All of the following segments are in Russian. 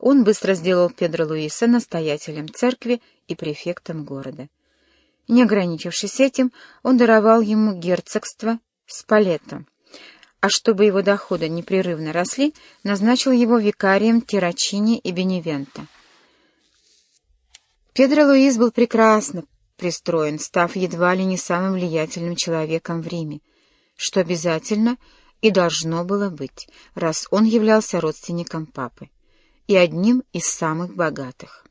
он быстро сделал Педро Луиса настоятелем церкви и префектом города. Не ограничившись этим, он даровал ему герцогство Спалетто, а чтобы его доходы непрерывно росли, назначил его викарием Тирачини и Беневента. Педро Луис был прекрасно пристроен, став едва ли не самым влиятельным человеком в Риме, что обязательно и должно было быть, раз он являлся родственником папы и одним из самых богатых.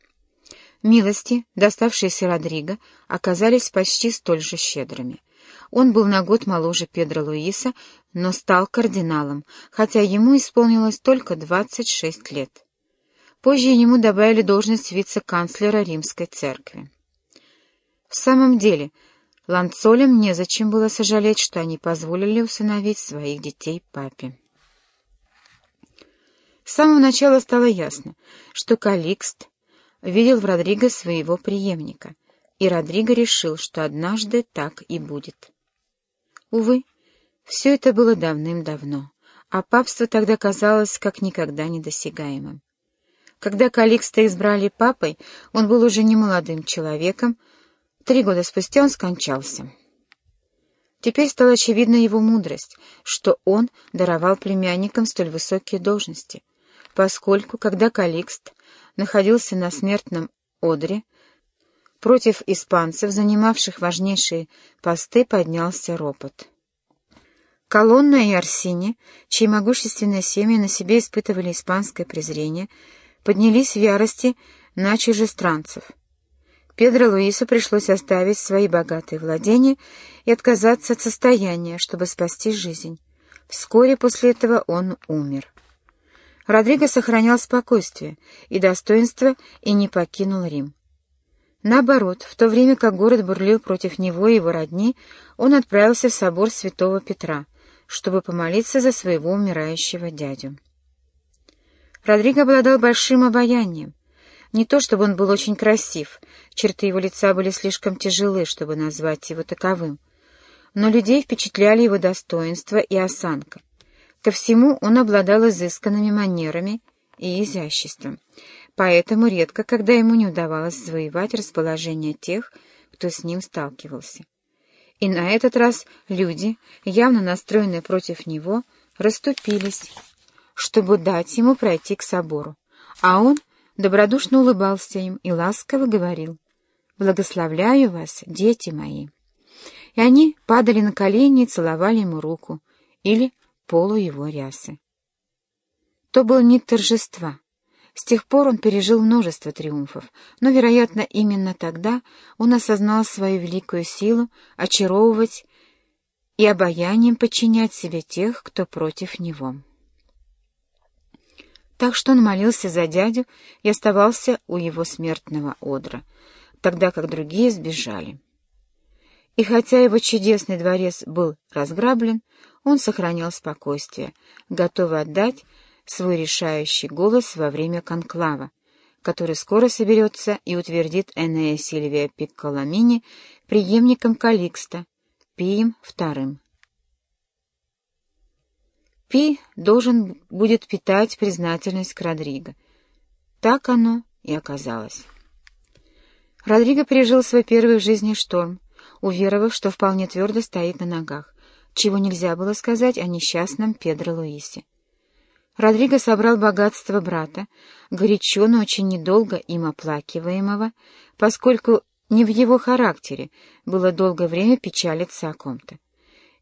Милости, доставшиеся Родриго, оказались почти столь же щедрыми. Он был на год моложе Педро Луиса, но стал кардиналом, хотя ему исполнилось только 26 лет. Позже ему добавили должность вице-канцлера Римской церкви. В самом деле, Ланцолем незачем было сожалеть, что они позволили усыновить своих детей папе. С самого начала стало ясно, что Каликст видел в Родриго своего преемника, и Родриго решил, что однажды так и будет. Увы, все это было давным-давно, а папство тогда казалось как никогда недосягаемым. Когда Каликста избрали папой, он был уже не молодым человеком, три года спустя он скончался. Теперь стала очевидна его мудрость, что он даровал племянникам столь высокие должности, поскольку, когда Каликст находился на смертном одре, против испанцев, занимавших важнейшие посты, поднялся ропот. Колонна и Арсини, чьи могущественные семьи на себе испытывали испанское презрение, поднялись в ярости на чужестранцев. Педро Луису пришлось оставить свои богатые владения и отказаться от состояния, чтобы спасти жизнь. Вскоре после этого он умер. Родриго сохранял спокойствие и достоинство и не покинул Рим. Наоборот, в то время как город бурлил против него и его родни, он отправился в собор святого Петра, чтобы помолиться за своего умирающего дядю. Родриго обладал большим обаянием. Не то чтобы он был очень красив, черты его лица были слишком тяжелы, чтобы назвать его таковым, но людей впечатляли его достоинство и осанка. Ко всему он обладал изысканными манерами и изяществом, поэтому редко, когда ему не удавалось завоевать расположение тех, кто с ним сталкивался. И на этот раз люди, явно настроенные против него, расступились, чтобы дать ему пройти к собору, а он добродушно улыбался им и ласково говорил «Благословляю вас, дети мои». И они падали на колени и целовали ему руку или полу его рясы. То был миг торжества. С тех пор он пережил множество триумфов, но, вероятно, именно тогда он осознал свою великую силу очаровывать и обаянием подчинять себе тех, кто против него. Так что он молился за дядю и оставался у его смертного одра, тогда как другие сбежали. И хотя его чудесный дворец был разграблен, он сохранял спокойствие, готовый отдать свой решающий голос во время конклава, который скоро соберется и утвердит Энея Сильвия Пикколамини преемником Каликста, Пием вторым. Пи должен будет питать признательность к Родриго. Так оно и оказалось. Родриго пережил свой первый в жизни шторм, уверовав, что вполне твердо стоит на ногах, чего нельзя было сказать о несчастном Педро Луисе. Родриго собрал богатство брата, горячо, но очень недолго им оплакиваемого, поскольку не в его характере было долгое время печалиться о ком-то.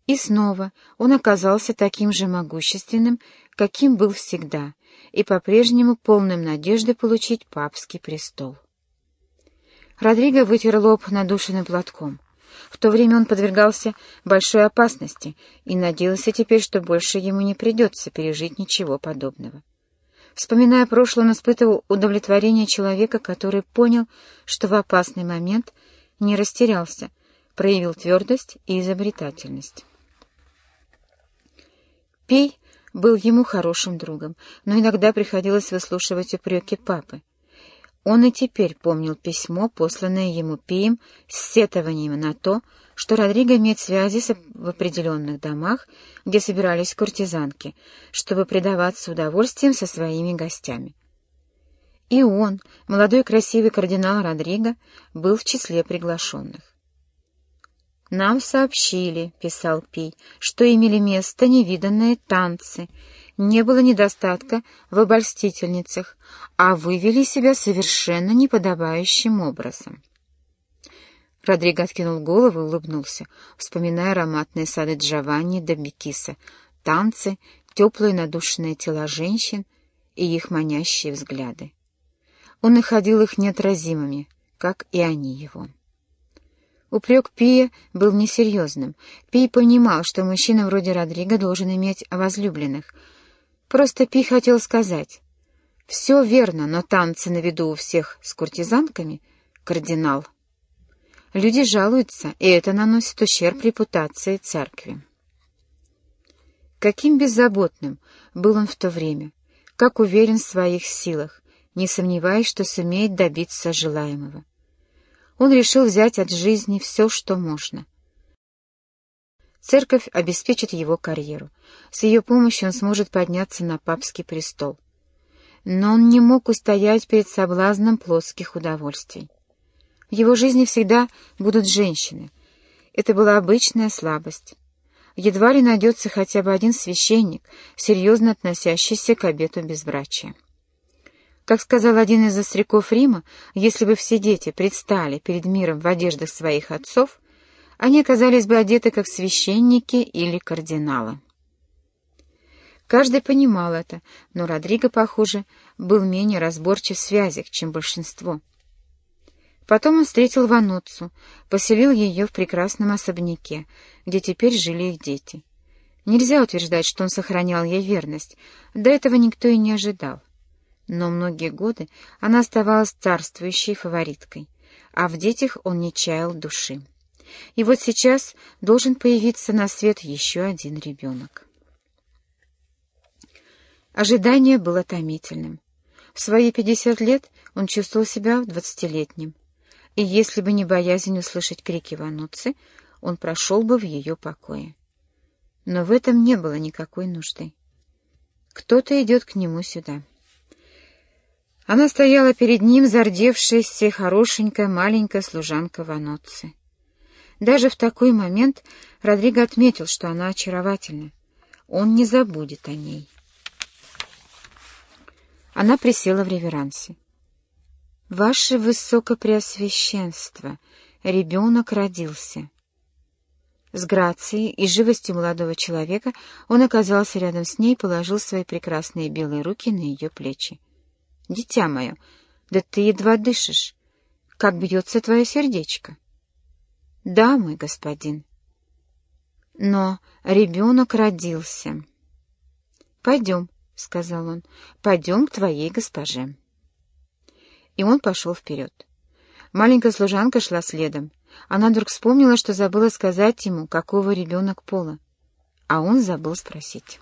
И снова он оказался таким же могущественным, каким был всегда, и по-прежнему полным надежды получить папский престол. Родриго вытер лоб надушенным платком. В то время он подвергался большой опасности и надеялся теперь, что больше ему не придется пережить ничего подобного. Вспоминая прошлое, он испытывал удовлетворение человека, который понял, что в опасный момент не растерялся, проявил твердость и изобретательность. Пей был ему хорошим другом, но иногда приходилось выслушивать упреки папы. Он и теперь помнил письмо, посланное ему Пием с сетованием на то, что Родриго имеет связи в определенных домах, где собирались куртизанки, чтобы предаваться удовольствием со своими гостями. И он, молодой красивый кардинал Родриго, был в числе приглашенных. «Нам сообщили», — писал Пий, — «что имели место невиданные танцы, не было недостатка в обольстительницах, а вывели себя совершенно неподобающим образом». Родриго откинул голову и улыбнулся, вспоминая ароматные сады Джованни да Бекиса, танцы, теплые надушенные тела женщин и их манящие взгляды. Он находил их неотразимыми, как и они его. Упрек Пия был несерьезным. Пий понимал, что мужчина вроде Родриго должен иметь возлюбленных. Просто Пий хотел сказать, «Все верно, но танцы на виду у всех с куртизанками — кардинал». Люди жалуются, и это наносит ущерб репутации церкви. Каким беззаботным был он в то время, как уверен в своих силах, не сомневаясь, что сумеет добиться желаемого. Он решил взять от жизни все, что можно. Церковь обеспечит его карьеру. С ее помощью он сможет подняться на папский престол. Но он не мог устоять перед соблазном плотских удовольствий. В его жизни всегда будут женщины. Это была обычная слабость. Едва ли найдется хотя бы один священник, серьезно относящийся к обету безбрачия. Как сказал один из остряков Рима, если бы все дети предстали перед миром в одеждах своих отцов, они оказались бы одеты как священники или кардиналы. Каждый понимал это, но Родриго, похоже, был менее разборчив в связях, чем большинство. Потом он встретил Вануцу, поселил ее в прекрасном особняке, где теперь жили их дети. Нельзя утверждать, что он сохранял ей верность, до этого никто и не ожидал но многие годы она оставалась царствующей фавориткой, а в детях он не чаял души. И вот сейчас должен появиться на свет еще один ребенок. Ожидание было томительным. В свои пятьдесят лет он чувствовал себя двадцатилетним, и если бы не боязнь услышать крики Вануцы, он прошел бы в ее покое. Но в этом не было никакой нужды. Кто-то идет к нему сюда. Она стояла перед ним, зардевшаяся, хорошенькая маленькая служанка Ваноцци. Даже в такой момент Родриго отметил, что она очаровательна. Он не забудет о ней. Она присела в реверансе. «Ваше Высокопреосвященство, ребенок родился». С грацией и живостью молодого человека он оказался рядом с ней и положил свои прекрасные белые руки на ее плечи. Дитя мое, да ты едва дышишь. Как бьется твое сердечко? Да, мой господин. Но ребенок родился. Пойдем, — сказал он, — пойдем к твоей госпоже. И он пошел вперед. Маленькая служанка шла следом. Она вдруг вспомнила, что забыла сказать ему, какого ребенок пола. А он забыл спросить.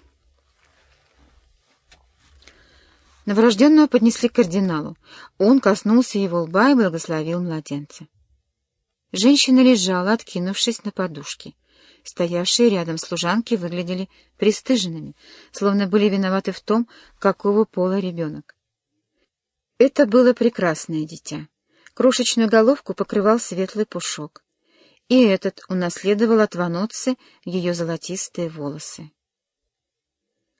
Новорожденного поднесли к кардиналу. Он коснулся его лба и благословил младенца. Женщина лежала, откинувшись на подушки. Стоявшие рядом служанки выглядели пристыженными, словно были виноваты в том, какого пола ребенок. Это было прекрасное дитя. Крошечную головку покрывал светлый пушок. И этот унаследовал от Ваноцци ее золотистые волосы.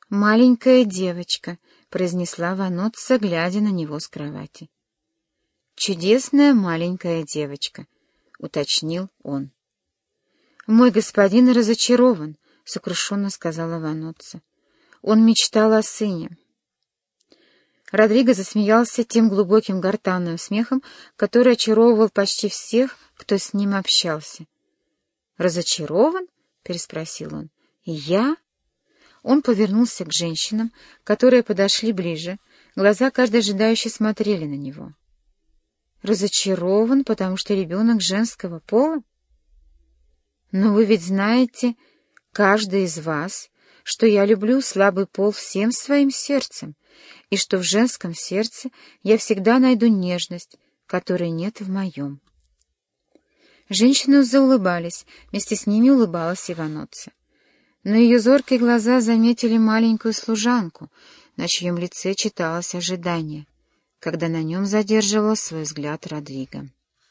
«Маленькая девочка», — произнесла Ваноцца, глядя на него с кровати. «Чудесная маленькая девочка», — уточнил он. «Мой господин разочарован», — сокрушенно сказала Ваноцца. «Он мечтал о сыне». Родриго засмеялся тем глубоким гортанным смехом, который очаровывал почти всех, кто с ним общался. «Разочарован?» — переспросил он. «Я?» Он повернулся к женщинам, которые подошли ближе, глаза каждой ожидающей смотрели на него. Разочарован, потому что ребенок женского пола? Но вы ведь знаете, каждый из вас, что я люблю слабый пол всем своим сердцем, и что в женском сердце я всегда найду нежность, которой нет в моем. Женщины заулыбались, вместе с ними улыбалась Иваноца но ее зоркие глаза заметили маленькую служанку, на чьем лице читалось ожидание. Когда на нем задерживал свой взгляд Родриго.